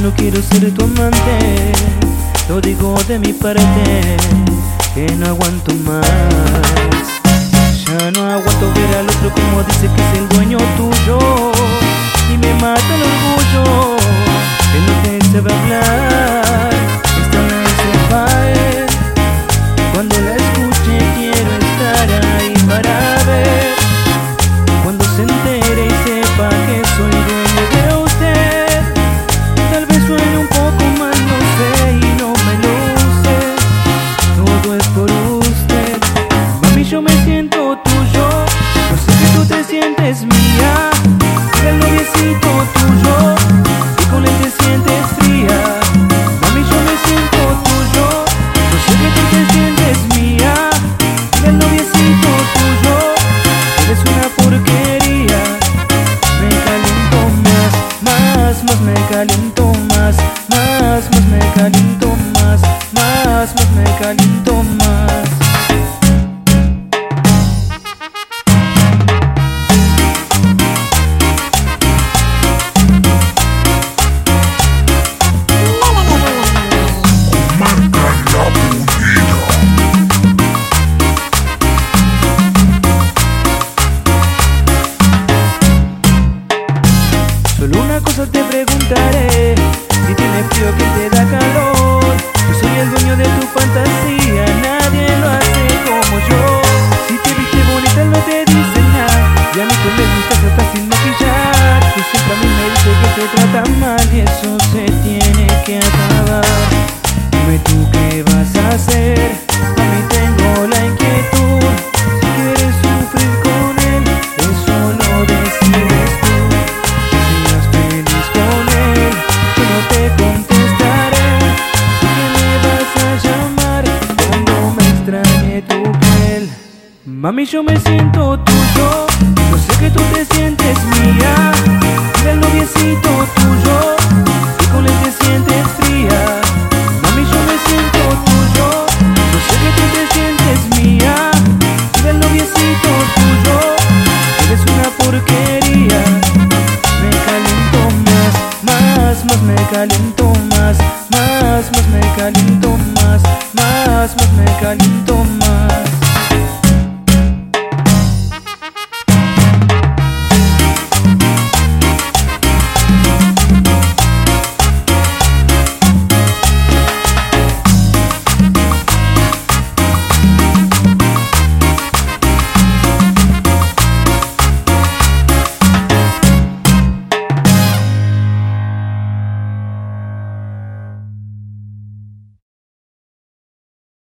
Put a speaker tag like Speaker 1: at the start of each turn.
Speaker 1: no quiero ser tu amante. Lo digo de mi parte, que no aguanto más. Ya no aguanto ver al otro como dice que es el dueño tuyo. Y me mata el orgullo, que no te sabe hablar. Solo una cosa te preguntaré. Si tienes frío que te da calor. Yo soy el dueño de tu fantasía. Mami, yo me siento tuyo, yo sé que tú te sientes mía, Mira el noviecito tuyo, y con él te sientes fría. Mami, yo me siento tuyo, yo sé que tú te sientes mía, Mira el noviecito tuyo, eres una porquería. Me caliento más, más, más me caliento más, más, más me caliento